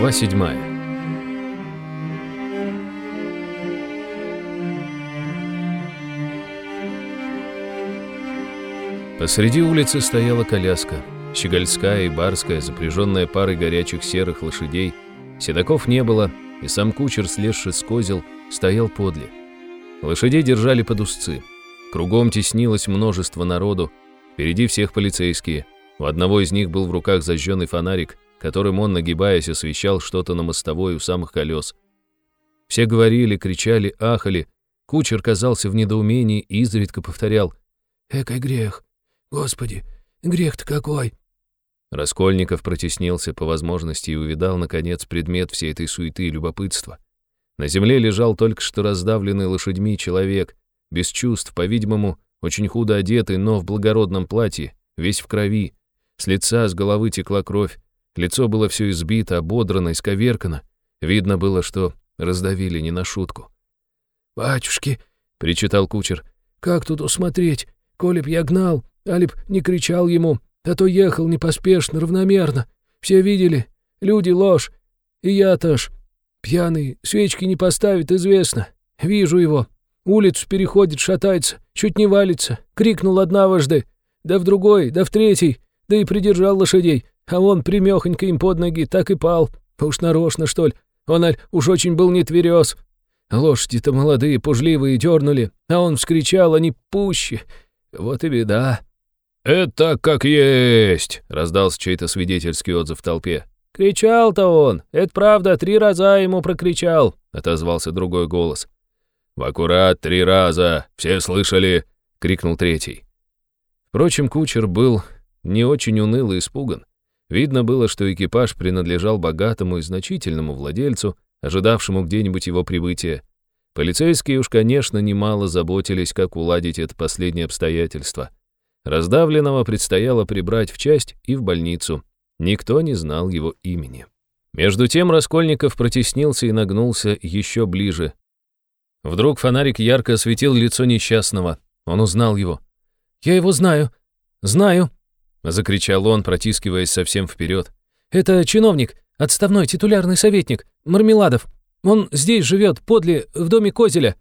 Глава седьмая. Посреди улицы стояла коляска, щегольская и барская, запряженная парой горячих серых лошадей. Седаков не было, и сам кучер, слезший с козел, стоял подле. Лошадей держали под узцы. Кругом теснилось множество народу, впереди всех полицейские. У одного из них был в руках зажженный фонарик, которым он, нагибаясь, освещал что-то на мостовой у самых колес. Все говорили, кричали, ахали. Кучер казался в недоумении и изредка повторял «Экой грех! Господи, грех-то какой!» Раскольников протеснился по возможности и увидал, наконец, предмет всей этой суеты и любопытства. На земле лежал только что раздавленный лошадьми человек, без чувств, по-видимому, очень худо одетый, но в благородном платье, весь в крови. С лица, с головы текла кровь. Лицо было все избито, ободрано, исковеркано. Видно было, что раздавили не на шутку. «Батюшки!» — причитал кучер. «Как тут усмотреть? Коли б я гнал, Алип не кричал ему, а то ехал непоспешно, равномерно. Все видели. Люди ложь. И я-то ж. Пьяный, свечки не поставит, известно. Вижу его. Улицу переходит, шатается, чуть не валится. Крикнул однажды. Да в другой, да в третий. Да и придержал лошадей. А он примехонько им под ноги, так и пал. Уж нарочно, что ли. Он, аль, уж очень был не тверез. Лошади-то молодые, пужливые, дернули. А он вскричал, они пуще. Вот и беда. «Это как есть!» — раздался чей-то свидетельский отзыв в толпе. «Кричал-то он! Это правда, три раза ему прокричал!» — отозвался другой голос. «В аккурат три раза! Все слышали!» — крикнул третий. Впрочем, кучер был не очень уныл и испуган. Видно было, что экипаж принадлежал богатому и значительному владельцу, ожидавшему где-нибудь его прибытия. Полицейские уж, конечно, немало заботились, как уладить это последнее обстоятельство. Раздавленного предстояло прибрать в часть и в больницу. Никто не знал его имени. Между тем Раскольников протеснился и нагнулся еще ближе. Вдруг фонарик ярко осветил лицо несчастного. Он узнал его. «Я его знаю! Знаю!» — закричал он, протискиваясь совсем вперед. «Это чиновник, отставной титулярный советник, Мармеладов. Он здесь живет, подле, в доме Козеля.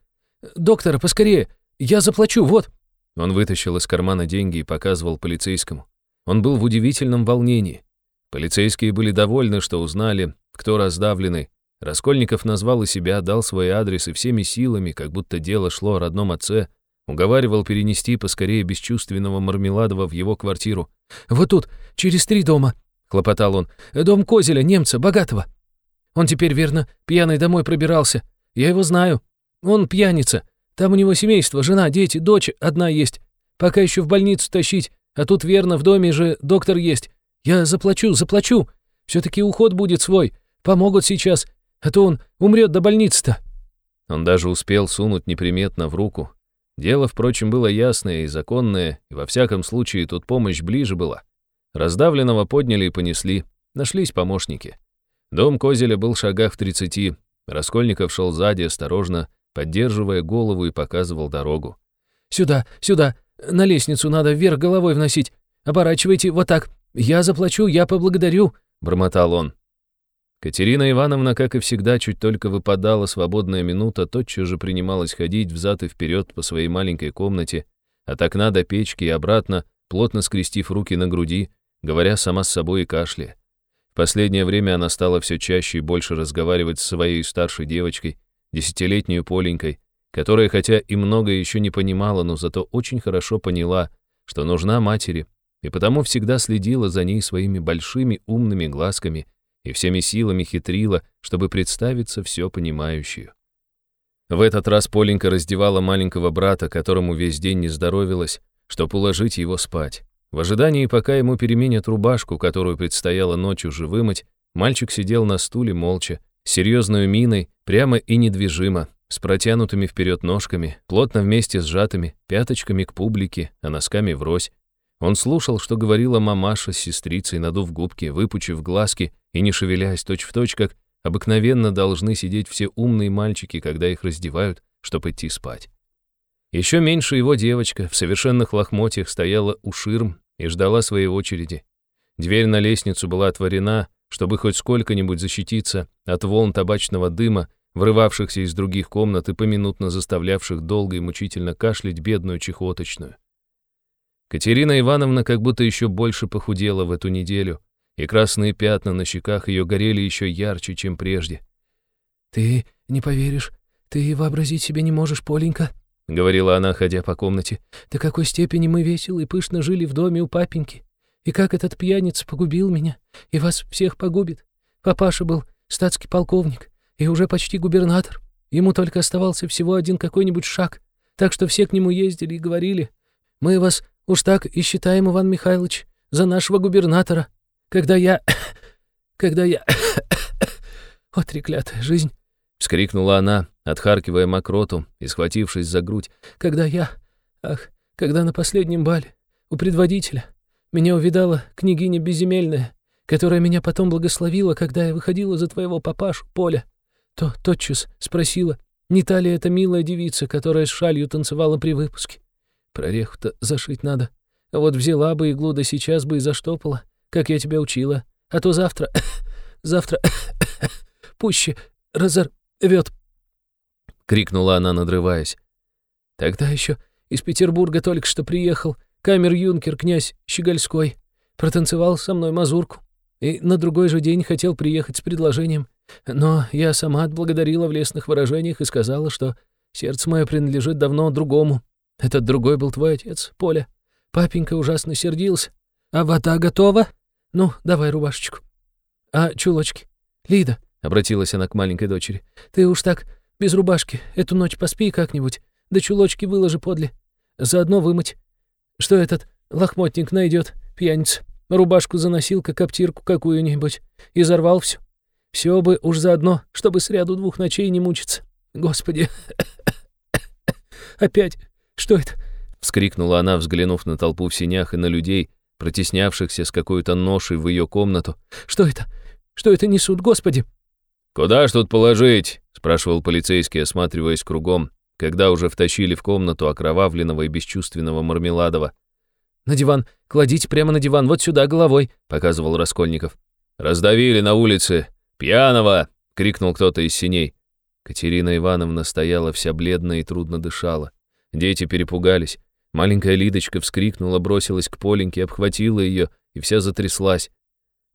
Доктор, поскорее, я заплачу, вот». Он вытащил из кармана деньги и показывал полицейскому. Он был в удивительном волнении. Полицейские были довольны, что узнали, кто раздавленный. Раскольников назвал и себя, дал свой адрес и всеми силами, как будто дело шло о родном отце, уговаривал перенести поскорее бесчувственного Мармеладова в его квартиру. «Вот тут, через три дома», — хлопотал он. «Дом Козеля, немца, богатого. Он теперь, верно, пьяный домой пробирался. Я его знаю. Он пьяница. Там у него семейство, жена, дети, дочь одна есть. Пока еще в больницу тащить, а тут, верно, в доме же доктор есть. Я заплачу, заплачу. Все-таки уход будет свой. Помогут сейчас, а то он умрет до больницы-то». Он даже успел сунуть неприметно в руку. Дело, впрочем, было ясное и законное, и во всяком случае тут помощь ближе была. Раздавленного подняли и понесли. Нашлись помощники. Дом Козеля был в шагах в тридцати. Раскольников шел сзади, осторожно, поддерживая голову и показывал дорогу. «Сюда, сюда! На лестницу надо вверх головой вносить! Оборачивайте вот так! Я заплачу, я поблагодарю!» — бормотал он. Катерина Ивановна, как и всегда, чуть только выпадала свободная минута, тотчас же принималась ходить взад и вперед по своей маленькой комнате, от окна до печки и обратно, плотно скрестив руки на груди, говоря сама с собой и кашляя. В последнее время она стала все чаще и больше разговаривать с своей старшей девочкой, десятилетней Поленькой, которая хотя и многое еще не понимала, но зато очень хорошо поняла, что нужна матери, и потому всегда следила за ней своими большими умными глазками — и всеми силами хитрила, чтобы представиться все понимающую. В этот раз Поленька раздевала маленького брата, которому весь день не здоровилось, чтобы уложить его спать. В ожидании, пока ему переменят рубашку, которую предстояло ночью же вымыть, мальчик сидел на стуле молча, с серьезной миной, прямо и недвижимо, с протянутыми вперед ножками, плотно вместе сжатыми, пяточками к публике, а носками врозь. Он слушал, что говорила мамаша с сестрицей, надув губки, выпучив глазки и не шевелясь точь-в-точь, как обыкновенно должны сидеть все умные мальчики, когда их раздевают, чтобы идти спать. Еще меньше его девочка в совершенных лохмотьях стояла у ширм и ждала своей очереди. Дверь на лестницу была отворена, чтобы хоть сколько-нибудь защититься от волн табачного дыма, врывавшихся из других комнат и поминутно заставлявших долго и мучительно кашлять бедную чехоточную. Катерина Ивановна как будто еще больше похудела в эту неделю, и красные пятна на щеках ее горели еще ярче, чем прежде. «Ты не поверишь, ты вообразить себе не можешь, Поленька», — говорила она, ходя по комнате, «до какой степени мы весело и пышно жили в доме у папеньки, и как этот пьяница погубил меня, и вас всех погубит. Папаша был статский полковник, и уже почти губернатор. Ему только оставался всего один какой-нибудь шаг, так что все к нему ездили и говорили, «Мы вас уж так и считаем, Иван Михайлович, за нашего губернатора. Когда я... когда я... О, треклятая жизнь!» — вскрикнула она, отхаркивая мокроту и схватившись за грудь. «Когда я... Ах, когда на последнем бале у предводителя меня увидала княгиня Безземельная, которая меня потом благословила, когда я выходила за твоего папашу, Поля то тотчас спросила, не та ли это милая девица, которая с шалью танцевала при выпуске. Прореху-то зашить надо. Вот взяла бы иглу, да сейчас бы и заштопала, как я тебя учила. А то завтра... завтра... пуще разорвет. Крикнула она, надрываясь. Тогда еще из Петербурга только что приехал камер-юнкер князь Щегольской. Протанцевал со мной мазурку. И на другой же день хотел приехать с предложением но я сама отблагодарила в лестных выражениях и сказала, что сердце мое принадлежит давно другому. Этот другой был твой отец, Поля. Папенька ужасно сердился. А вода готова? Ну, давай рубашечку. А чулочки? Лида, — обратилась она к маленькой дочери, — ты уж так без рубашки эту ночь поспи как-нибудь, да чулочки выложи подле. Заодно вымыть. Что этот лохмотник найдет, пьяница? Рубашку заносил, как коптирку какую-нибудь, и зарвал всю. Все бы уж заодно, чтобы с ряду двух ночей не мучиться. Господи, опять, что это? Вскрикнула она, взглянув на толпу в синях и на людей, протеснявшихся с какой-то ношей в ее комнату. «Что это? Что это несут, Господи?» «Куда ж тут положить?» — спрашивал полицейский, осматриваясь кругом, когда уже втащили в комнату окровавленного и бесчувственного Мармеладова. «На диван, кладите прямо на диван, вот сюда головой», — показывал Раскольников. «Раздавили на улице, «Пьяного!» — крикнул кто-то из синей. Катерина Ивановна стояла вся бледная и трудно дышала. Дети перепугались. Маленькая Лидочка вскрикнула, бросилась к Поленьке, обхватила ее и вся затряслась.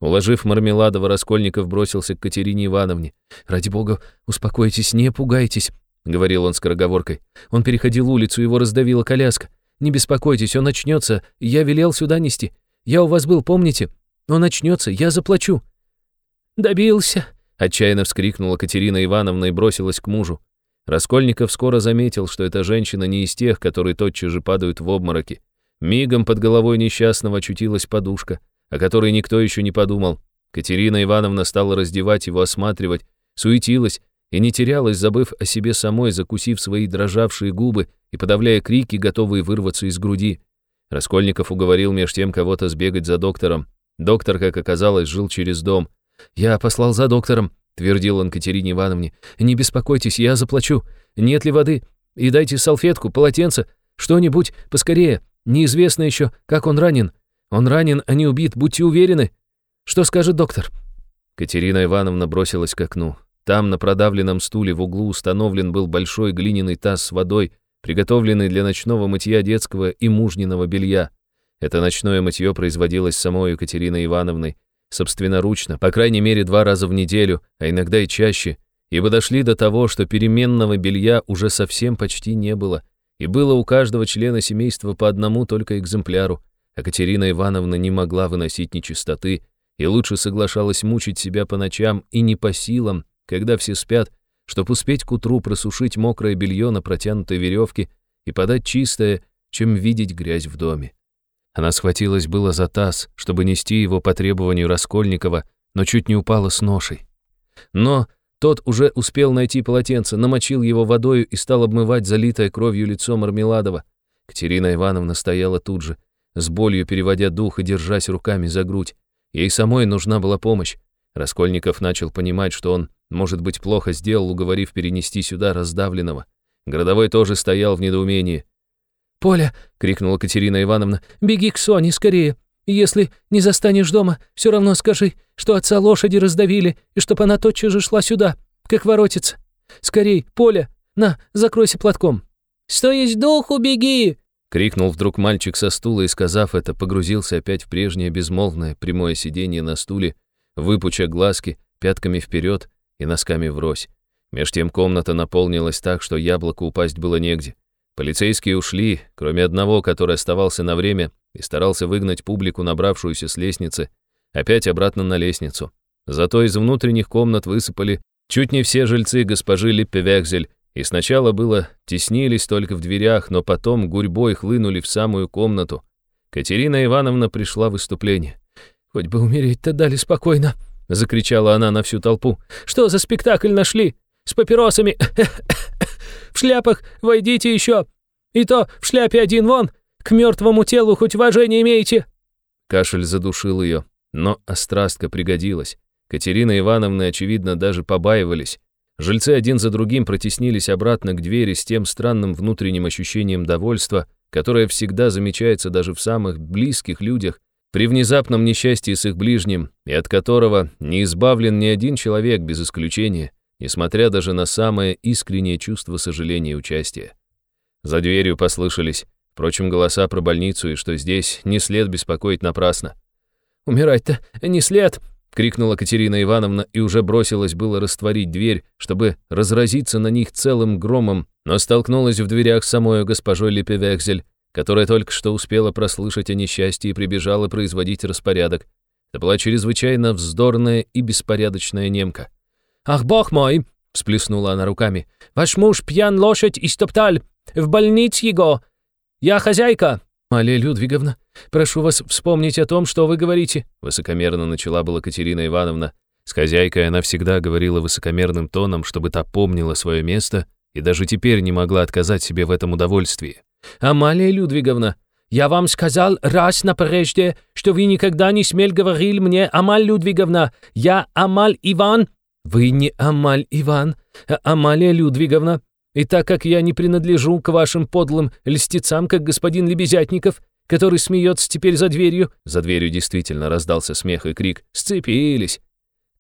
Уложив Мармеладова, Раскольников бросился к Катерине Ивановне. «Ради бога, успокойтесь, не пугайтесь», — говорил он скороговоркой. «Он переходил улицу, его раздавила коляска. Не беспокойтесь, он очнется. Я велел сюда нести. Я у вас был, помните? Он очнется, я заплачу». «Добился!» — отчаянно вскрикнула Катерина Ивановна и бросилась к мужу. Раскольников скоро заметил, что эта женщина не из тех, которые тотчас же падают в обмороки. Мигом под головой несчастного очутилась подушка, о которой никто еще не подумал. Катерина Ивановна стала раздевать его, осматривать, суетилась и не терялась, забыв о себе самой, закусив свои дрожавшие губы и подавляя крики, готовые вырваться из груди. Раскольников уговорил меж тем кого-то сбегать за доктором. Доктор, как оказалось, жил через дом — «Я послал за доктором», — твердил он Катерине Ивановне. «Не беспокойтесь, я заплачу. Нет ли воды? И дайте салфетку, полотенце, что-нибудь поскорее. Неизвестно еще, как он ранен. Он ранен, а не убит, будьте уверены. Что скажет доктор?» Катерина Ивановна бросилась к окну. Там, на продавленном стуле в углу, установлен был большой глиняный таз с водой, приготовленный для ночного мытья детского и мужниного белья. Это ночное мытье производилось самой Екатериной Ивановной, собственноручно, по крайней мере два раза в неделю, а иногда и чаще, ибо дошли до того, что переменного белья уже совсем почти не было, и было у каждого члена семейства по одному только экземпляру, а Катерина Ивановна не могла выносить нечистоты и лучше соглашалась мучить себя по ночам и не по силам, когда все спят, чтобы успеть к утру просушить мокрое белье на протянутой веревке и подать чистое, чем видеть грязь в доме. Она схватилась было за таз, чтобы нести его по требованию Раскольникова, но чуть не упала с ношей. Но тот уже успел найти полотенце, намочил его водою и стал обмывать залитое кровью лицо Мармеладова. Катерина Ивановна стояла тут же, с болью переводя дух и держась руками за грудь. Ей самой нужна была помощь. Раскольников начал понимать, что он, может быть, плохо сделал, уговорив перенести сюда раздавленного. Городовой тоже стоял в недоумении. «Поля!» — крикнула Катерина Ивановна. «Беги к Соне, скорее! Если не застанешь дома, все равно скажи, что отца лошади раздавили, и чтоб она тотчас же шла сюда, как воротится. Скорей, Поля, на, закройся платком». «Что есть духу, беги!» — крикнул вдруг мальчик со стула и, сказав это, погрузился опять в прежнее безмолвное прямое сиденье на стуле, выпуча глазки, пятками вперед и носками врозь. Меж тем комната наполнилась так, что яблоку упасть было негде. Полицейские ушли, кроме одного, который оставался на время и старался выгнать публику, набравшуюся с лестницы, опять обратно на лестницу. Зато из внутренних комнат высыпали чуть не все жильцы госпожи Липпевекзель, и сначала было теснились только в дверях, но потом гурьбой хлынули в самую комнату. Катерина Ивановна пришла в выступление. «Хоть бы умереть-то дали спокойно», — закричала она на всю толпу. «Что за спектакль нашли? С папиросами! В шляпах войдите еще! И то в шляпе один вон! К мертвому телу хоть уважение имеете!» Кашель задушил ее, но острастка пригодилась. Катерина Ивановна, очевидно, даже побаивались. Жильцы один за другим протеснились обратно к двери с тем странным внутренним ощущением довольства, которое всегда замечается даже в самых близких людях, при внезапном несчастье с их ближним, и от которого не избавлен ни один человек без исключения, несмотря даже на самое искреннее чувство сожаления и участия. За дверью послышались, впрочем, голоса про больницу и что здесь не след беспокоить напрасно. «Умирать-то не след!» — крикнула Катерина Ивановна и уже бросилась было растворить дверь, чтобы разразиться на них целым громом, но столкнулась в дверях с самой госпожой Липевекзель, которая только что успела прослышать о несчастье и прибежала производить распорядок. Это была чрезвычайно вздорная и беспорядочная немка. «Ах, бог мой!» — всплеснула она руками. «Ваш муж пьян лошадь и стопталь! В больнице его! Я хозяйка!» «Малия Людвиговна, прошу вас вспомнить о том, что вы говорите», высокомерно начала была Катерина Ивановна. С хозяйкой она всегда говорила высокомерным тоном, чтобы та помнила свое место и даже теперь не могла отказать себе в этом удовольствии. «Амалия Людвиговна, я вам сказал раз на прежде, что вы никогда не смель говорил мне, Амаль Людвиговна, я Амаль Иван». «Вы не Амаль Иван, а Амалия Людвиговна. И так как я не принадлежу к вашим подлым льстецам, как господин Лебезятников, который смеется теперь за дверью, за дверью действительно раздался смех и крик «Сцепились!»,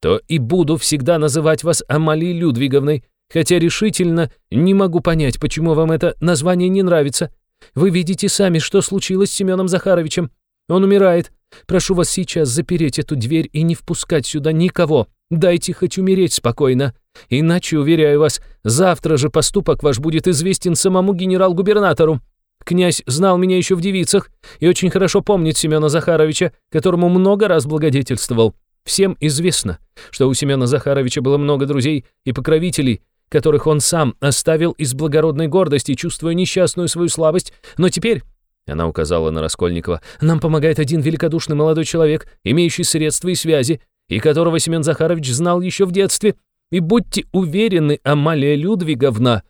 то и буду всегда называть вас Амалией Людвиговной, хотя решительно не могу понять, почему вам это название не нравится. Вы видите сами, что случилось с Семеном Захаровичем. Он умирает. Прошу вас сейчас запереть эту дверь и не впускать сюда никого. Дайте хоть умереть спокойно. Иначе, уверяю вас, завтра же поступок ваш будет известен самому генерал-губернатору. Князь знал меня еще в девицах и очень хорошо помнит Семена Захаровича, которому много раз благодетельствовал. Всем известно, что у Семена Захаровича было много друзей и покровителей, которых он сам оставил из благородной гордости, чувствуя несчастную свою слабость, но теперь она указала на Раскольникова. «Нам помогает один великодушный молодой человек, имеющий средства и связи, и которого Семен Захарович знал еще в детстве. И будьте уверены, Амалия Людвиговна!»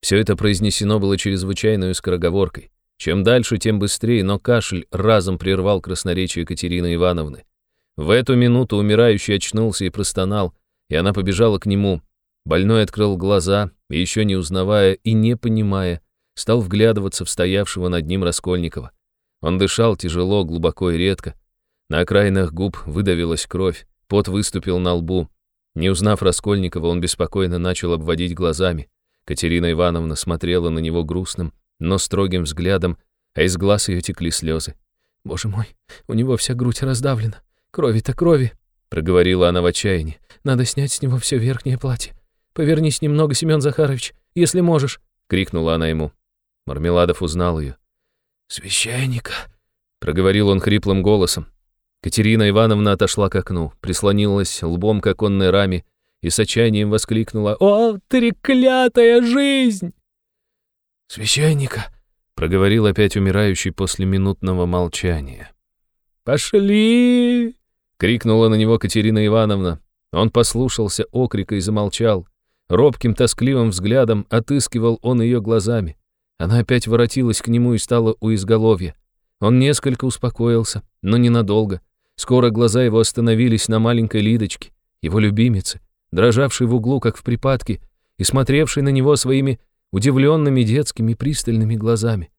Все это произнесено было чрезвычайной скороговоркой. Чем дальше, тем быстрее, но кашель разом прервал красноречие Екатерины Ивановны. В эту минуту умирающий очнулся и простонал, и она побежала к нему. Больной открыл глаза, еще не узнавая и не понимая, стал вглядываться в стоявшего над ним Раскольникова. Он дышал тяжело, глубоко и редко. На окраинах губ выдавилась кровь, пот выступил на лбу. Не узнав Раскольникова, он беспокойно начал обводить глазами. Катерина Ивановна смотрела на него грустным, но строгим взглядом, а из глаз ее текли слезы. «Боже мой, у него вся грудь раздавлена. Крови-то крови!» — проговорила она в отчаянии. «Надо снять с него все верхнее платье. Повернись немного, Семен Захарович, если можешь!» — крикнула она ему. Мармеладов узнал ее. «Священника!» — проговорил он хриплым голосом. Катерина Ивановна отошла к окну, прислонилась лбом к оконной раме и с отчаянием воскликнула «О, треклятая жизнь!» «Священника!» — проговорил опять умирающий после минутного молчания. «Пошли!» — крикнула на него Катерина Ивановна. Он послушался окрика и замолчал. Робким, тоскливым взглядом отыскивал он ее глазами. Она опять воротилась к нему и стала у изголовья. Он несколько успокоился, но ненадолго. Скоро глаза его остановились на маленькой Лидочке, его любимице, дрожавшей в углу, как в припадке, и смотревшей на него своими удивленными детскими пристальными глазами.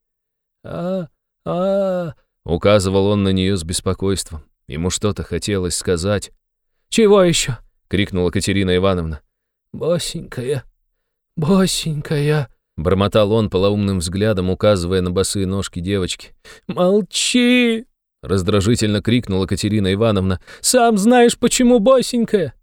«А, а, Указывал он на нее с беспокойством. Ему что-то хотелось сказать. «Чего еще?» — крикнула Катерина Ивановна. «Босенькая, босенькая», — бормотал он полоумным взглядом, указывая на босые ножки девочки. «Молчи!» — раздражительно крикнула Катерина Ивановна. «Сам знаешь, почему босенькая!»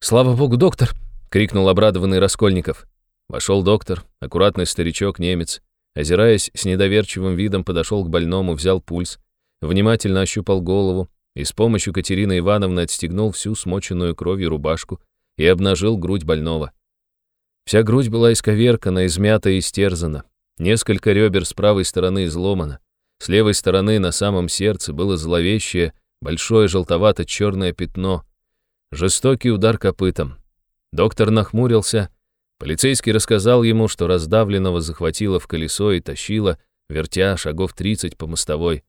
«Слава богу, доктор!» — крикнул обрадованный Раскольников. Вошел доктор, аккуратный старичок-немец. Озираясь, с недоверчивым видом подошел к больному, взял пульс, внимательно ощупал голову и с помощью Катерины Ивановны отстегнул всю смоченную кровью рубашку и обнажил грудь больного. Вся грудь была исковеркана, измята и истерзана. Несколько ребер с правой стороны изломано. С левой стороны на самом сердце было зловещее, большое желтовато-черное пятно. Жестокий удар копытом. Доктор нахмурился. Полицейский рассказал ему, что раздавленного захватило в колесо и тащило, вертя шагов тридцать по мостовой.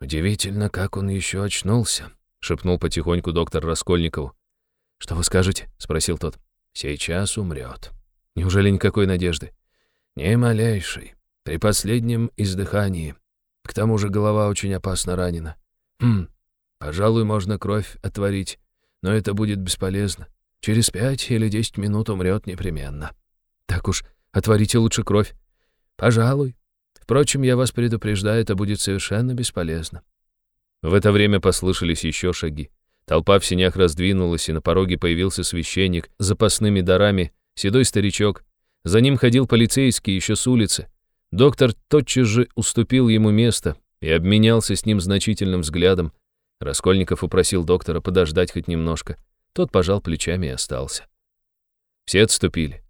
«Удивительно, как он еще очнулся», — шепнул потихоньку доктор Раскольникову. «Что вы скажете?» — спросил тот. «Сейчас умрет». «Неужели никакой надежды?» «Ни малейшей. При последнем издыхании. К тому же голова очень опасно ранена. Хм, пожалуй, можно кровь отварить, но это будет бесполезно. Через пять или десять минут умрет непременно. Так уж, отварите лучше кровь. Пожалуй. Впрочем, я вас предупреждаю, это будет совершенно бесполезно. В это время послышались еще шаги. Толпа в синях раздвинулась, и на пороге появился священник с запасными дарами, седой старичок. За ним ходил полицейский еще с улицы. Доктор тотчас же уступил ему место и обменялся с ним значительным взглядом. Раскольников упросил доктора подождать хоть немножко. Тот пожал плечами и остался. Все отступили.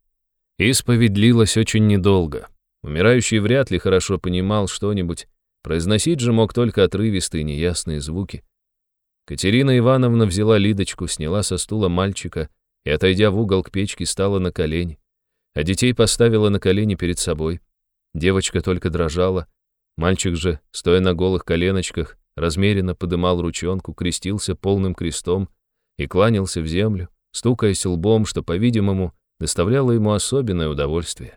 Исповедь длилась очень недолго. Умирающий вряд ли хорошо понимал что-нибудь. Произносить же мог только отрывистые неясные звуки. Катерина Ивановна взяла Лидочку, сняла со стула мальчика и, отойдя в угол к печке, стала на колени. А детей поставила на колени перед собой. Девочка только дрожала. Мальчик же, стоя на голых коленочках, размеренно подымал ручонку, крестился полным крестом и кланялся в землю, стукаясь лбом, что, по-видимому, доставляло ему особенное удовольствие.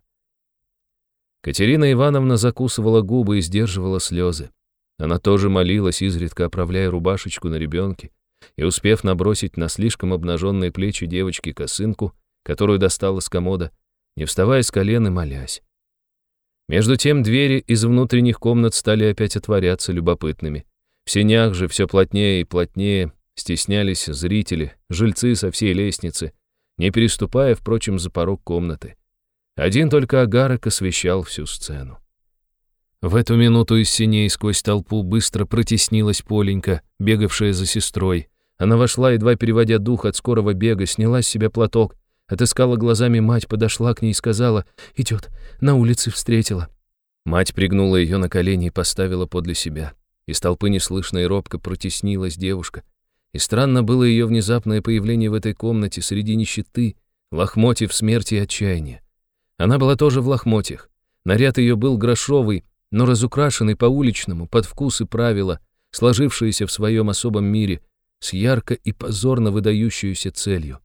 Катерина Ивановна закусывала губы и сдерживала слезы. Она тоже молилась, изредка оправляя рубашечку на ребенке, и, успев набросить на слишком обнаженные плечи девочки косынку, которую достала с комода, не вставая с колен и молясь. Между тем двери из внутренних комнат стали опять отворяться любопытными. В сенях же все плотнее и плотнее стеснялись зрители, жильцы со всей лестницы, не переступая, впрочем, за порог комнаты. Один только агарок освещал всю сцену. В эту минуту из синей сквозь толпу быстро протеснилась Поленька, бегавшая за сестрой. Она вошла, едва переводя дух от скорого бега, сняла с себя платок, Отыскала глазами мать, подошла к ней и сказала, «Идет, на улице встретила». Мать пригнула ее на колени и поставила подле себя. Из толпы неслышно и робко протеснилась девушка. И странно было ее внезапное появление в этой комнате среди нищеты, лохмотьев смерти и отчаяния. Она была тоже в лохмотьях. Наряд ее был грошовый, но разукрашенный по-уличному, под вкус и правила, сложившиеся в своем особом мире, с ярко и позорно выдающуюся целью.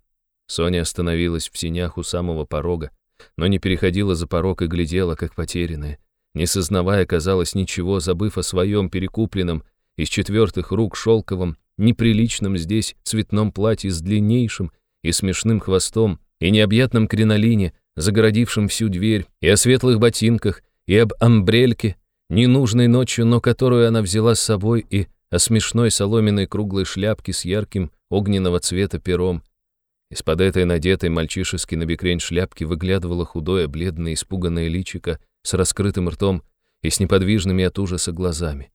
Соня остановилась в синях у самого порога, но не переходила за порог и глядела, как потерянная, не сознавая, казалось, ничего, забыв о своем перекупленном из четвертых рук шелковом, неприличном здесь цветном платье с длиннейшим и смешным хвостом и необъятном кринолине, загородившем всю дверь, и о светлых ботинках, и об амбрельке, ненужной ночью, но которую она взяла с собой, и о смешной соломенной круглой шляпке с ярким огненного цвета пером, из-под этой надетой мальчишески на бекрень шляпки выглядывало худое, бледное, испуганное личико с раскрытым ртом и с неподвижными от ужаса глазами.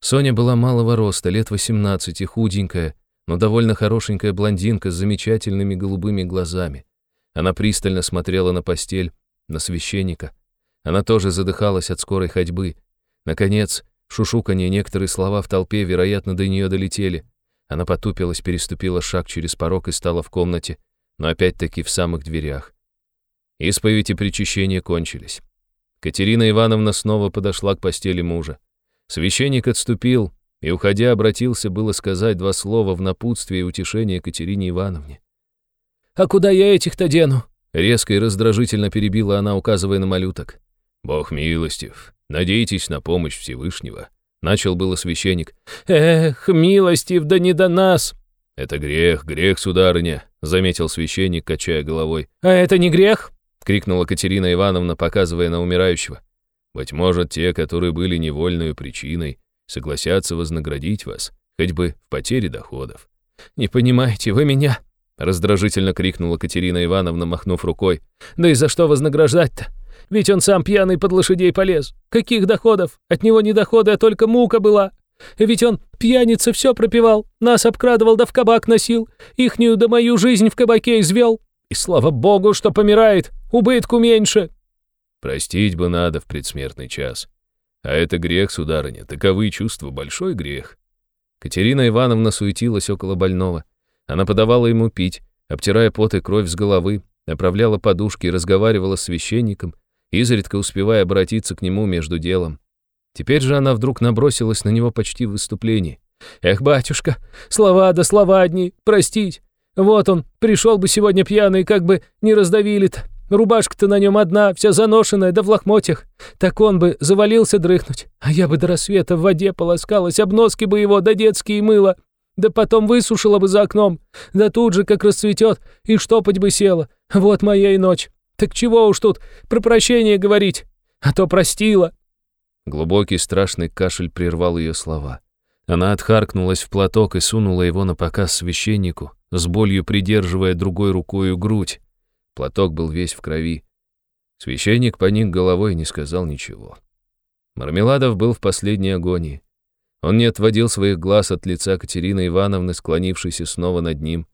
Соня была малого роста, лет 18, худенькая, но довольно хорошенькая блондинка с замечательными голубыми глазами. Она пристально смотрела на постель, на священника. Она тоже задыхалась от скорой ходьбы. Наконец, шушуканье некоторые слова в толпе, вероятно, до нее долетели. Она потупилась, переступила шаг через порог и стала в комнате, но опять-таки в самых дверях. Исповедь и причащение кончились. Катерина Ивановна снова подошла к постели мужа. Священник отступил и, уходя, обратился было сказать два слова в напутствие и утешение Катерине Ивановне. «А куда я этих-то дену?» Резко и раздражительно перебила она, указывая на малюток. «Бог милостив, надейтесь на помощь Всевышнего», Начал было священник. «Эх, милостив, да не до нас!» «Это грех, грех, сударыня», — заметил священник, качая головой. «А это не грех?» — крикнула Катерина Ивановна, показывая на умирающего. «Быть может, те, которые были невольной причиной, согласятся вознаградить вас, хоть бы в потере доходов». «Не понимаете вы меня?» — раздражительно крикнула Катерина Ивановна, махнув рукой. «Да и за что вознаграждать-то? Ведь он сам пьяный под лошадей полез. Каких доходов? От него не доходы, а только мука была. Ведь он, пьяница, все пропивал, нас обкрадывал да в кабак носил, ихнюю да мою жизнь в кабаке извел. И слава богу, что помирает, убытку меньше. Простить бы надо в предсмертный час. А это грех, сударыня, таковы чувства, большой грех. Катерина Ивановна суетилась около больного. Она подавала ему пить, обтирая пот и кровь с головы, направляла подушки и разговаривала с священником, изредка успевая обратиться к нему между делом. Теперь же она вдруг набросилась на него почти в выступлении. «Эх, батюшка, слова да слова одни, простить. Вот он, пришел бы сегодня пьяный, как бы не раздавили-то. Рубашка-то на нем одна, вся заношенная, да в лохмотьях. Так он бы завалился дрыхнуть, а я бы до рассвета в воде полоскалась, обноски бы его, да детские мыло. Да потом высушила бы за окном, да тут же, как расцветет, и штопать бы села. Вот моя и ночь. Так чего уж тут про прощение говорить, а то простила». Глубокий страшный кашель прервал ее слова. Она отхаркнулась в платок и сунула его на показ священнику, с болью придерживая другой рукою грудь. Платок был весь в крови. Священник поник головой и не сказал ничего. Мармеладов был в последней агонии. Он не отводил своих глаз от лица Катерины Ивановны, склонившейся снова над ним.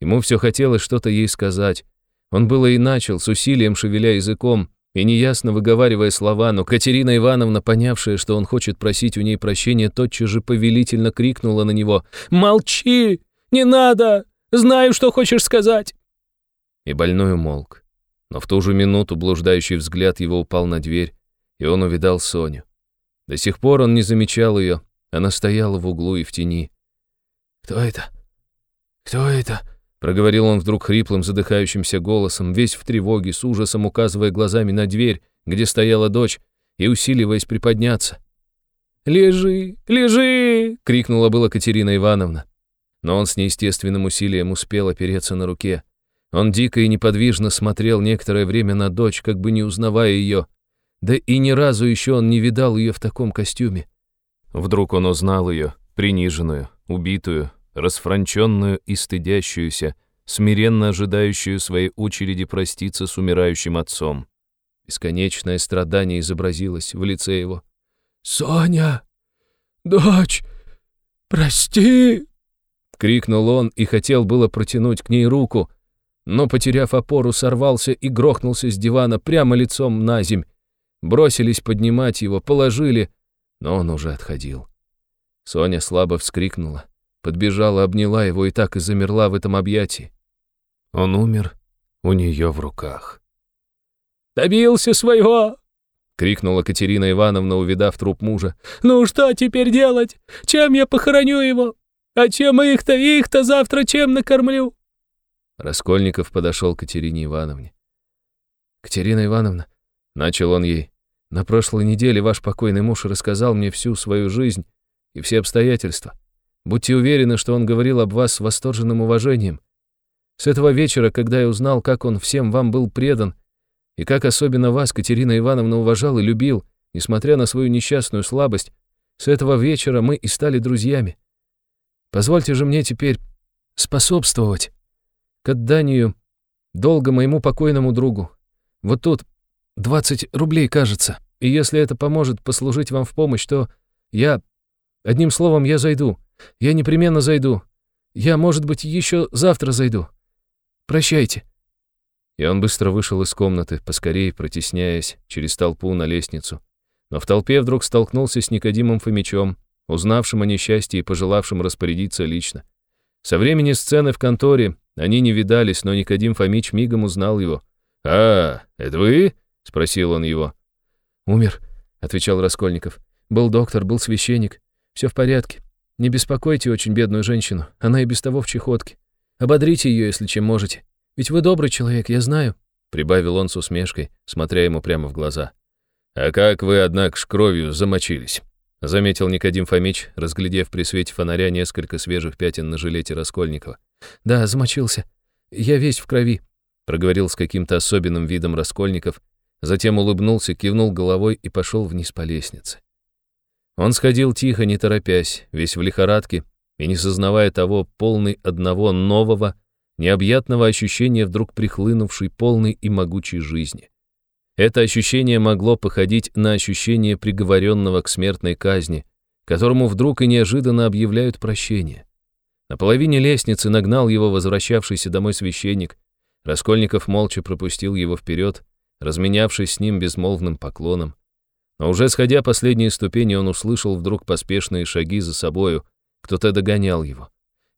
Ему все хотелось что-то ей сказать, он было и начал, с усилием шевеля языком и неясно выговаривая слова, но Катерина Ивановна, понявшая, что он хочет просить у ней прощения, тотчас же повелительно крикнула на него «Молчи! Не надо! Знаю, что хочешь сказать!» И больной умолк. Но в ту же минуту блуждающий взгляд его упал на дверь, и он увидал Соню. До сих пор он не замечал ее, она стояла в углу и в тени. «Кто это? Кто это?» Проговорил он вдруг хриплым, задыхающимся голосом, весь в тревоге, с ужасом указывая глазами на дверь, где стояла дочь, и усиливаясь приподняться. «Лежи, лежи!» — крикнула была Катерина Ивановна. Но он с неестественным усилием успел опереться на руке. Он дико и неподвижно смотрел некоторое время на дочь, как бы не узнавая ее. Да и ни разу еще он не видал ее в таком костюме. Вдруг он узнал ее, приниженную, убитую, расфранченную и стыдящуюся, смиренно ожидающую своей очереди проститься с умирающим отцом. Бесконечное страдание изобразилось в лице его. «Соня! Дочь! Прости!» Крикнул он и хотел было протянуть к ней руку, но, потеряв опору, сорвался и грохнулся с дивана прямо лицом на земь. Бросились поднимать его, положили, но он уже отходил. Соня слабо вскрикнула подбежала, обняла его и так и замерла в этом объятии. Он умер у нее в руках. «Добился своего!» — крикнула Катерина Ивановна, увидав труп мужа. «Ну что теперь делать? Чем я похороню его? А чем их-то, их-то завтра чем накормлю?» Раскольников подошел к Катерине Ивановне. «Катерина Ивановна», — начал он ей, — «на прошлой неделе ваш покойный муж рассказал мне всю свою жизнь и все обстоятельства. Будьте уверены, что он говорил об вас с восторженным уважением. С этого вечера, когда я узнал, как он всем вам был предан, и как особенно вас, Катерина Ивановна, уважал и любил, несмотря на свою несчастную слабость, с этого вечера мы и стали друзьями. Позвольте же мне теперь способствовать к отданию долга моему покойному другу. Вот тут 20 рублей, кажется, и если это поможет послужить вам в помощь, то я... Одним словом, я зайду. Я непременно зайду. Я, может быть, еще завтра зайду. Прощайте». И он быстро вышел из комнаты, поскорее протесняясь через толпу на лестницу. Но в толпе вдруг столкнулся с Никодимом Фомичом, узнавшим о несчастье и пожелавшим распорядиться лично. Со времени сцены в конторе они не видались, но Никодим Фомич мигом узнал его. «А, это вы?» — спросил он его. «Умер», — отвечал Раскольников. «Был доктор, был священник. Все в порядке. Не беспокойте очень бедную женщину, она и без того в чехотке. Ободрите ее, если чем можете. Ведь вы добрый человек, я знаю», — прибавил он с усмешкой, смотря ему прямо в глаза. «А как вы, однако, с кровью замочились?» — заметил Никодим Фомич, разглядев при свете фонаря несколько свежих пятен на жилете Раскольникова. «Да, замочился. Я весь в крови», — проговорил с каким-то особенным видом Раскольников, затем улыбнулся, кивнул головой и пошел вниз по лестнице. Он сходил тихо, не торопясь, весь в лихорадке, и, не сознавая того, полный одного нового, необъятного ощущения вдруг прихлынувшей полной и могучей жизни. Это ощущение могло походить на ощущение приговоренного к смертной казни, которому вдруг и неожиданно объявляют прощение. На половине лестницы нагнал его возвращавшийся домой священник. Раскольников молча пропустил его вперед, разменявшись с ним безмолвным поклоном. Но уже сходя последние ступени, он услышал вдруг поспешные шаги за собою. Кто-то догонял его.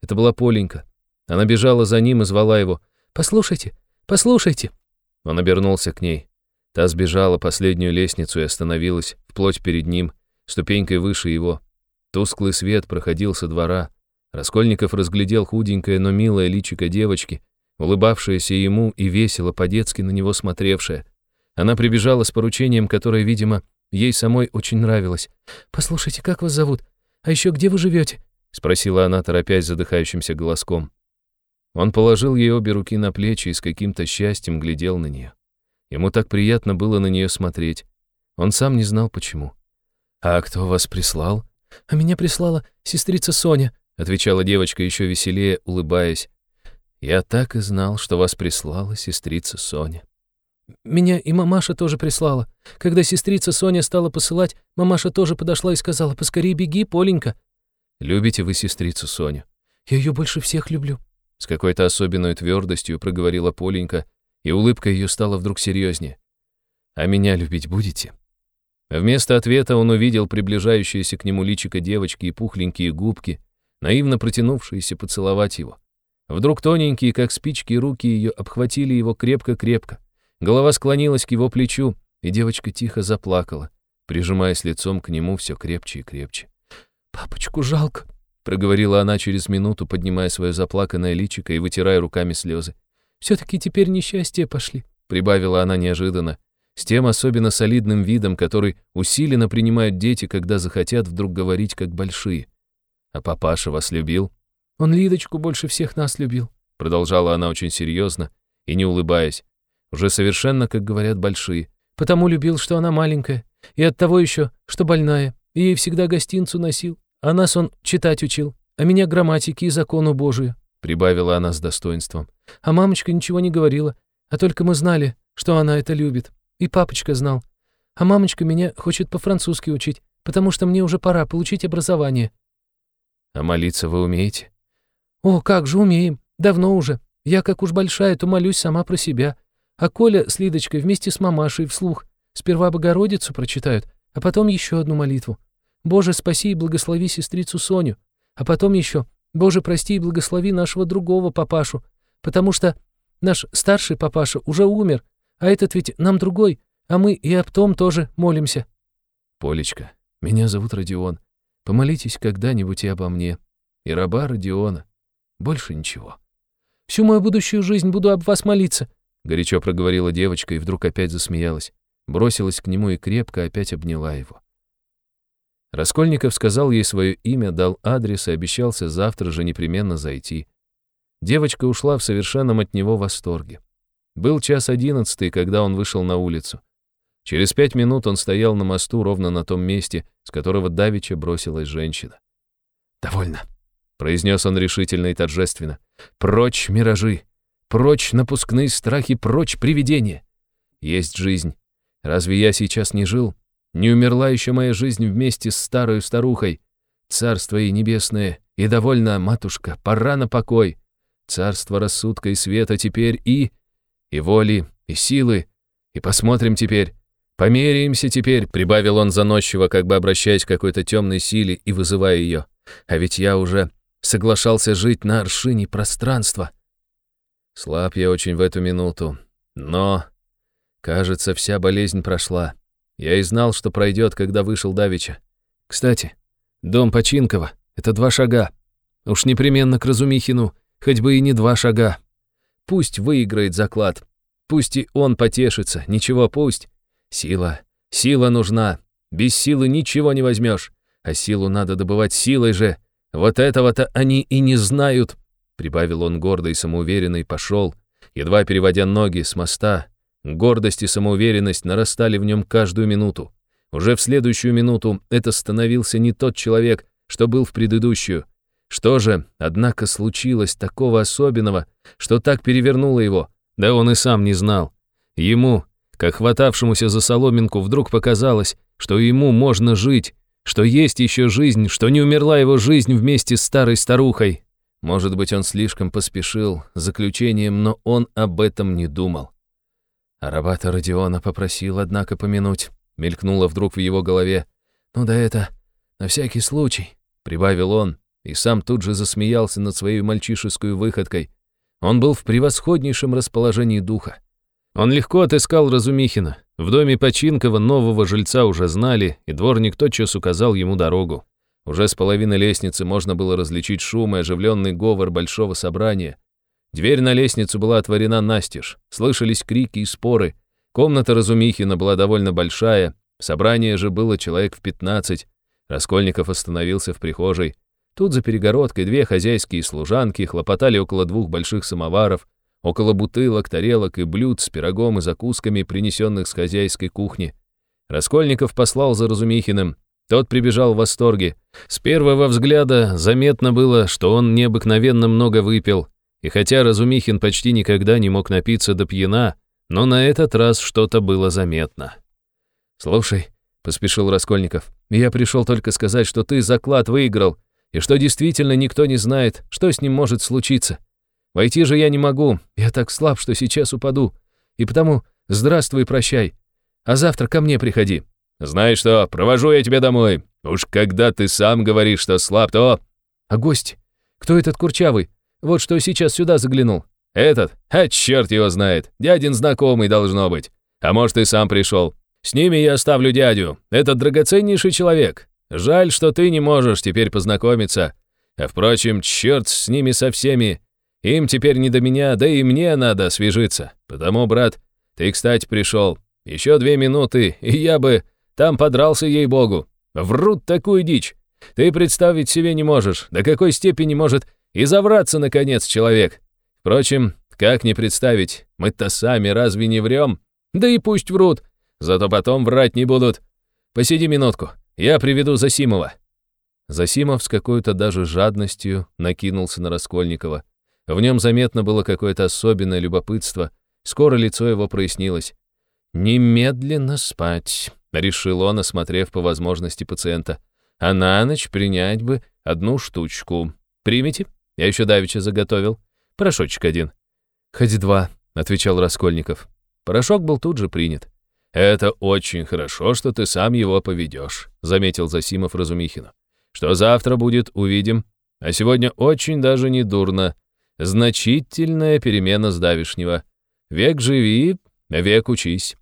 Это была Поленька. Она бежала за ним и звала его. «Послушайте, послушайте!» Он обернулся к ней. Та сбежала последнюю лестницу и остановилась, вплоть перед ним, ступенькой выше его. Тусклый свет проходил со двора. Раскольников разглядел худенькое, но милое личико девочки, улыбавшееся ему и весело по-детски на него смотревшее. Она прибежала с поручением, которое, видимо, ей самой очень нравилось. «Послушайте, как вас зовут? А еще где вы живете?» — спросила она, торопясь задыхающимся голоском. Он положил ей обе руки на плечи и с каким-то счастьем глядел на нее. Ему так приятно было на нее смотреть. Он сам не знал, почему. «А кто вас прислал?» «А меня прислала сестрица Соня», — отвечала девочка еще веселее, улыбаясь. «Я так и знал, что вас прислала сестрица Соня». «Меня и мамаша тоже прислала. Когда сестрица Соня стала посылать, мамаша тоже подошла и сказала, «Поскорее беги, Поленька». «Любите вы сестрицу Соню?» «Я ее больше всех люблю», — с какой-то особенной твердостью проговорила Поленька, и улыбка ее стала вдруг серьезнее. «А меня любить будете?» Вместо ответа он увидел приближающееся к нему личико девочки и пухленькие губки, наивно протянувшиеся поцеловать его. Вдруг тоненькие, как спички, руки ее обхватили его крепко-крепко. Голова склонилась к его плечу, и девочка тихо заплакала, прижимаясь лицом к нему все крепче и крепче. «Папочку жалко», — проговорила она через минуту, поднимая свое заплаканное личико и вытирая руками слезы. Все-таки теперь несчастья пошли», — прибавила она неожиданно, с тем особенно солидным видом, который усиленно принимают дети, когда захотят вдруг говорить как большие. «А папаша вас любил?» «Он Лидочку больше всех нас любил», — продолжала она очень серьезно и не улыбаясь, уже совершенно, как говорят, большие. «Потому любил, что она маленькая, и от того еще, что больная, ей всегда гостинцу носил, а нас он читать учил, а меня грамматике и закону Божию прибавила она с достоинством. А мамочка ничего не говорила, а только мы знали, что она это любит. И папочка знал. А мамочка меня хочет по-французски учить, потому что мне уже пора получить образование. А молиться вы умеете? О, как же умеем. Давно уже. Я, как уж большая, то молюсь сама про себя. А Коля с Лидочкой вместе с мамашей вслух сперва Богородицу прочитают, а потом еще одну молитву. Боже, спаси и благослови сестрицу Соню. А потом еще Боже, прости и благослови нашего другого папашу, потому что наш старший папаша уже умер, а этот ведь нам другой, а мы и об том тоже молимся». «Полечка, меня зовут Родион. Помолитесь когда-нибудь и обо мне. И раба Родиона. Больше ничего». «Всю мою будущую жизнь буду об вас молиться», — горячо проговорила девочка и вдруг опять засмеялась. Бросилась к нему и крепко опять обняла его. Раскольников сказал ей свое имя, дал адрес и обещался завтра же непременно зайти. Девочка ушла в совершенном от него восторге. Был час одиннадцатый, когда он вышел на улицу. Через пять минут он стоял на мосту ровно на том месте, с которого давеча бросилась женщина. «Довольно», — произнес он решительно и торжественно. «Прочь миражи! Прочь напускные страхи, прочь привидения! Есть жизнь. Разве я сейчас не жил? Не умерла еще моя жизнь вместе с старой старухой. Царство и небесное, и довольно, матушка, пора на покой. Царство рассудка и света теперь и... и воли, и силы. И посмотрим теперь. Померяемся теперь, прибавил он заносчиво, как бы обращаясь к какой-то темной силе и вызывая ее. А ведь я уже соглашался жить на аршине пространства. Слаб я очень в эту минуту, но, кажется, вся болезнь прошла. Я и знал, что пройдет, когда вышел Давича. Кстати, дом Починкова — это два шага. Уж непременно к Разумихину, хоть бы и не два шага. Пусть выиграет заклад. Пусть и он потешится, ничего пусть. Сила, сила нужна. Без силы ничего не возьмешь. А силу надо добывать силой же. Вот этого-то они и не знают, прибавил он гордо и самоуверенно и пошел, едва переводя ноги с моста. Гордость и самоуверенность нарастали в нем каждую минуту. Уже в следующую минуту это становился не тот человек, что был в предыдущую. Что же, однако, случилось такого особенного, что так перевернуло его? Да он и сам не знал. Ему, как хватавшемуся за соломинку, вдруг показалось, что ему можно жить, что есть еще жизнь, что не умерла его жизнь вместе с старой старухой. Может быть, он слишком поспешил заключением, но он об этом не думал. Арабата Родиона попросил, однако, помянуть. Мелькнуло вдруг в его голове. «Ну да это, на всякий случай», — прибавил он, и сам тут же засмеялся над своей мальчишеской выходкой. Он был в превосходнейшем расположении духа. Он легко отыскал Разумихина. В доме Починкова нового жильца уже знали, и дворник тотчас указал ему дорогу. Уже с половины лестницы можно было различить шум и оживленный говор большого собрания. Дверь на лестницу была отворена настежь, слышались крики и споры. Комната Разумихина была довольно большая, собрание же было человек в пятнадцать. Раскольников остановился в прихожей. Тут за перегородкой две хозяйские служанки хлопотали около двух больших самоваров, около бутылок, тарелок и блюд с пирогом и закусками, принесенных с хозяйской кухни. Раскольников послал за Разумихиным. Тот прибежал в восторге. С первого взгляда заметно было, что он необыкновенно много выпил, и хотя Разумихин почти никогда не мог напиться до пьяна, но на этот раз что-то было заметно. «Слушай», — поспешил Раскольников, — «я пришел только сказать, что ты заклад выиграл, и что действительно никто не знает, что с ним может случиться. Войти же я не могу, я так слаб, что сейчас упаду, и потому здравствуй прощай, а завтра ко мне приходи». «Знаешь что, провожу я тебя домой. Уж когда ты сам говоришь, что слаб, то...» «А гость? Кто этот курчавый? Вот что сейчас сюда заглянул. Этот? А черт его знает. Дядин знакомый должно быть. А может, и сам пришел. С ними я оставлю дядю. Этот драгоценнейший человек. Жаль, что ты не можешь теперь познакомиться. А впрочем, черт с ними со всеми. Им теперь не до меня, да и мне надо освежиться. Потому, брат, ты, кстати, пришел. Еще две минуты, и я бы там подрался, ей-богу. Врут такую дичь. Ты представить себе не можешь, до какой степени может и завраться, наконец, человек. Впрочем, как не представить, мы-то сами разве не врем? Да и пусть врут, зато потом врать не будут. Посиди минутку, я приведу Засимова». Засимов с какой-то даже жадностью накинулся на Раскольникова. В нем заметно было какое-то особенное любопытство. Скоро лицо его прояснилось. «Немедленно спать», — решил он, осмотрев по возможности пациента. «А на ночь принять бы одну штучку. Примите?» Я еще давеча заготовил. Порошочек один». «Хоть два», — отвечал Раскольников. Порошок был тут же принят. «Это очень хорошо, что ты сам его поведешь», — заметил Засимов Разумихину. «Что завтра будет, увидим. А сегодня очень даже не дурно. Значительная перемена с давешнего. Век живи, век учись.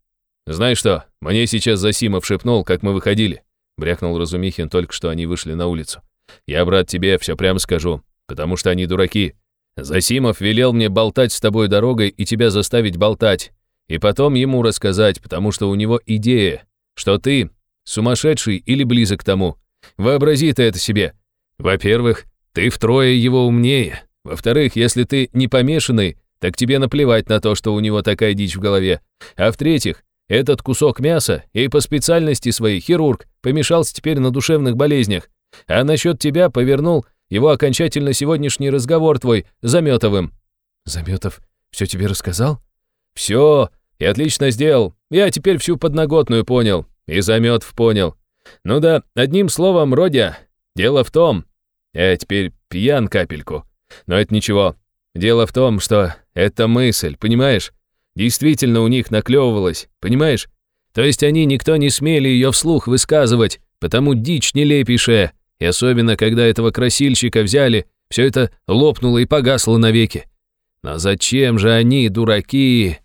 Знаешь что, мне сейчас Засимов шепнул, как мы выходили», — брякнул Разумихин, только что они вышли на улицу. «Я, брат, тебе все прямо скажу потому что они дураки. Засимов велел мне болтать с тобой дорогой и тебя заставить болтать, и потом ему рассказать, потому что у него идея, что ты сумасшедший или близок к тому. Вообрази ты это себе. Во-первых, ты втрое его умнее. Во-вторых, если ты не помешанный, так тебе наплевать на то, что у него такая дичь в голове. А в-третьих, этот кусок мяса и по специальности своей хирург помешался теперь на душевных болезнях, а насчет тебя повернул его окончательно сегодняшний разговор твой Заметовым». «Заметов все тебе рассказал?» «Все, и отлично сделал. Я теперь всю подноготную понял, и Заметов понял. Ну да, одним словом, Родя, дело в том... Я теперь пьян капельку, но это ничего. Дело в том, что эта мысль, понимаешь, действительно у них наклевывалась, понимаешь? То есть они никто не смели ее вслух высказывать, потому дичь нелепейшая, и особенно, когда этого красильщика взяли, все это лопнуло и погасло навеки. Но зачем же они, дураки?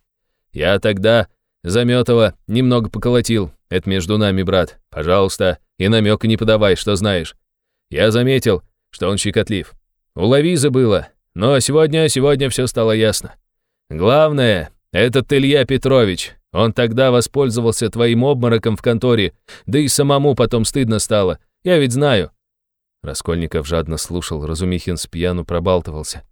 Я тогда Заметова немного поколотил. Это между нами, брат. Пожалуйста, и намека не подавай, что знаешь. Я заметил, что он щекотлив. Улови забыла. Но сегодня, сегодня все стало ясно. Главное, этот Илья Петрович. Он тогда воспользовался твоим обмороком в конторе, да и самому потом стыдно стало, Я ведь знаю». Раскольников жадно слушал, Разумихин с пьяну пробалтывался.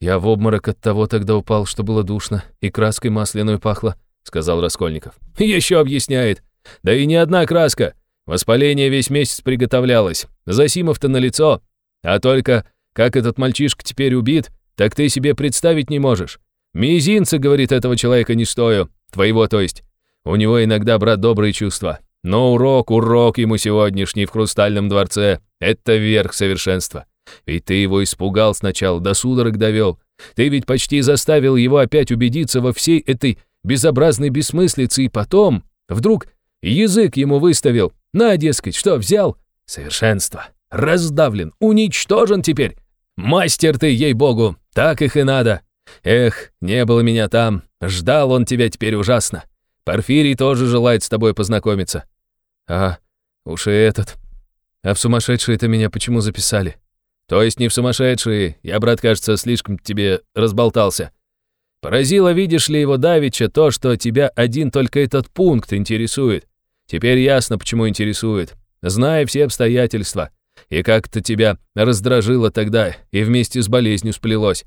«Я в обморок от того тогда упал, что было душно, и краской масляной пахло», — сказал Раскольников. «Еще объясняет. Да и не одна краска. Воспаление весь месяц приготовлялось. Засимов-то на лицо. А только, как этот мальчишка теперь убит, так ты себе представить не можешь. Мизинца, говорит, этого человека не стою. Твоего, то есть. У него иногда, брат, добрые чувства. Но урок, урок ему сегодняшний в Хрустальном дворце. Это верх совершенства. Ведь ты его испугал сначала, до судорог довел. Ты ведь почти заставил его опять убедиться во всей этой безобразной бессмыслице, и потом, вдруг, язык ему выставил. На, дескать, что, взял? Совершенство. Раздавлен, уничтожен теперь. Мастер ты, ей-богу, так их и надо. Эх, не было меня там, ждал он тебя теперь ужасно. Порфирий тоже желает с тобой познакомиться. А, уж и этот. А в сумасшедшие-то меня почему записали? То есть не в сумасшедшие, я, брат, кажется, слишком тебе разболтался. Поразило, видишь ли, его давеча то, что тебя один только этот пункт интересует. Теперь ясно, почему интересует. Зная все обстоятельства. И как-то тебя раздражило тогда, и вместе с болезнью сплелось.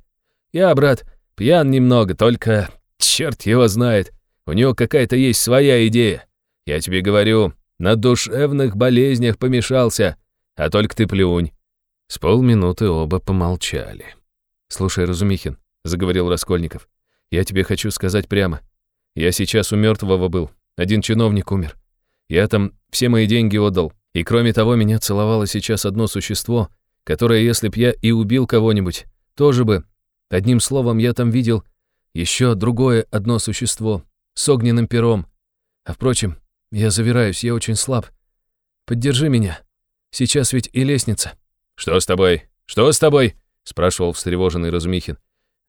Я, брат, пьян немного, только черт его знает. У него какая-то есть своя идея. Я тебе говорю, на душевных болезнях помешался, а только ты плюнь». С полминуты оба помолчали. «Слушай, Разумихин», — заговорил Раскольников, — «я тебе хочу сказать прямо. Я сейчас у мертвого был, один чиновник умер. Я там все мои деньги отдал, и кроме того меня целовало сейчас одно существо, которое, если б я и убил кого-нибудь, тоже бы... Одним словом, я там видел еще другое одно существо с огненным пером. А впрочем, я завираюсь, я очень слаб. Поддержи меня. Сейчас ведь и лестница. Что с тобой? Что с тобой? спрашивал встревоженный Разумихин.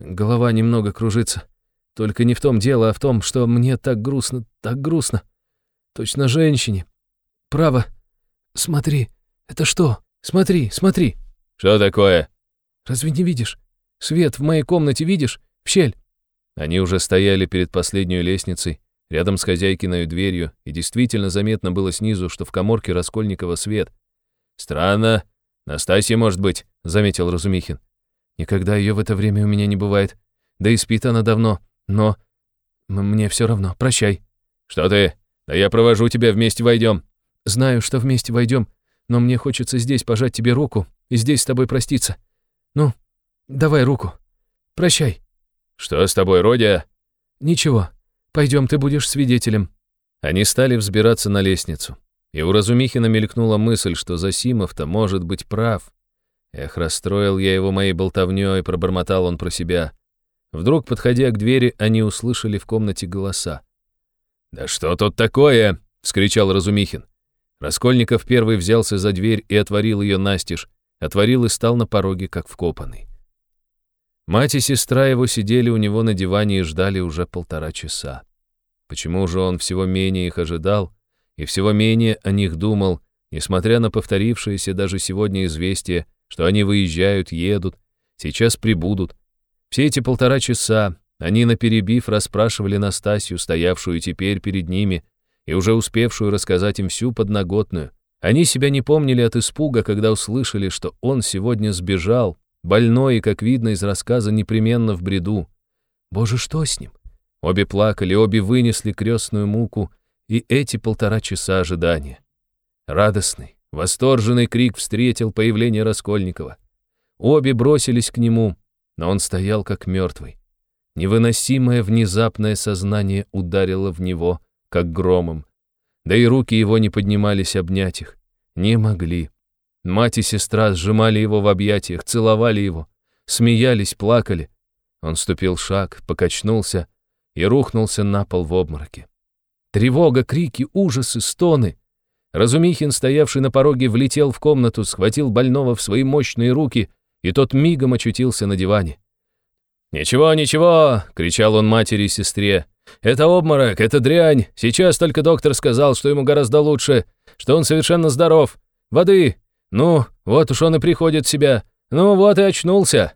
Голова немного кружится. Только не в том дело, а в том, что мне так грустно, так грустно. Точно женщине. Право. Смотри. Это что? Смотри, смотри. Что такое? Разве не видишь? Свет в моей комнате видишь? В щель. Они уже стояли перед последней лестницей, рядом с хозяйкиной дверью, и действительно заметно было снизу, что в коморке Раскольникова свет. «Странно. Настасья, может быть», — заметил Разумихин. «Никогда ее в это время у меня не бывает. Да и спит она давно. Но мне все равно. Прощай». «Что ты? Да я провожу тебя, вместе войдем». «Знаю, что вместе войдем, но мне хочется здесь пожать тебе руку и здесь с тобой проститься. Ну, давай руку. Прощай». «Что с тобой, Родя?» «Ничего. Пойдем, ты будешь свидетелем». Они стали взбираться на лестницу. И у Разумихина мелькнула мысль, что Засимов-то может быть прав. Эх, расстроил я его моей болтовнёй, пробормотал он про себя. Вдруг, подходя к двери, они услышали в комнате голоса. «Да что тут такое?» — вскричал Разумихин. Раскольников первый взялся за дверь и отворил ее настежь, отворил и стал на пороге, как вкопанный. Мать и сестра его сидели у него на диване и ждали уже полтора часа. Почему же он всего менее их ожидал и всего менее о них думал, несмотря на повторившееся даже сегодня известие, что они выезжают, едут, сейчас прибудут. Все эти полтора часа они, наперебив, расспрашивали Настасью, стоявшую теперь перед ними, и уже успевшую рассказать им всю подноготную. Они себя не помнили от испуга, когда услышали, что он сегодня сбежал, Больной, как видно из рассказа, непременно в бреду. Боже, что с ним? Обе плакали, обе вынесли крестную муку и эти полтора часа ожидания. Радостный, восторженный крик встретил появление Раскольникова. Обе бросились к нему, но он стоял как мертвый. Невыносимое внезапное сознание ударило в него, как громом. Да и руки его не поднимались обнять их. Не могли. Мать и сестра сжимали его в объятиях, целовали его, смеялись, плакали. Он ступил шаг, покачнулся и рухнулся на пол в обмороке. Тревога, крики, ужасы, стоны. Разумихин, стоявший на пороге, влетел в комнату, схватил больного в свои мощные руки, и тот мигом очутился на диване. «Ничего, ничего!» — кричал он матери и сестре. «Это обморок, это дрянь. Сейчас только доктор сказал, что ему гораздо лучше, что он совершенно здоров. Воды, «Ну, вот уж он и приходит в себя. Ну вот и очнулся».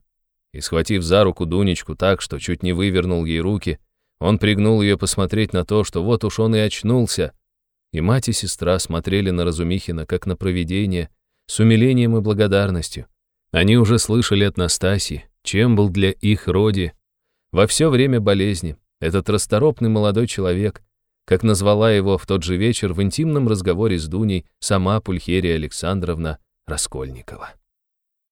И, схватив за руку Дунечку так, что чуть не вывернул ей руки, он пригнул ее посмотреть на то, что вот уж он и очнулся. И мать и сестра смотрели на Разумихина как на провидение, с умилением и благодарностью. Они уже слышали от Настасьи, чем был для их роди во все время болезни этот расторопный молодой человек, как назвала его в тот же вечер в интимном разговоре с Дуней сама Пульхерия Александровна Раскольникова.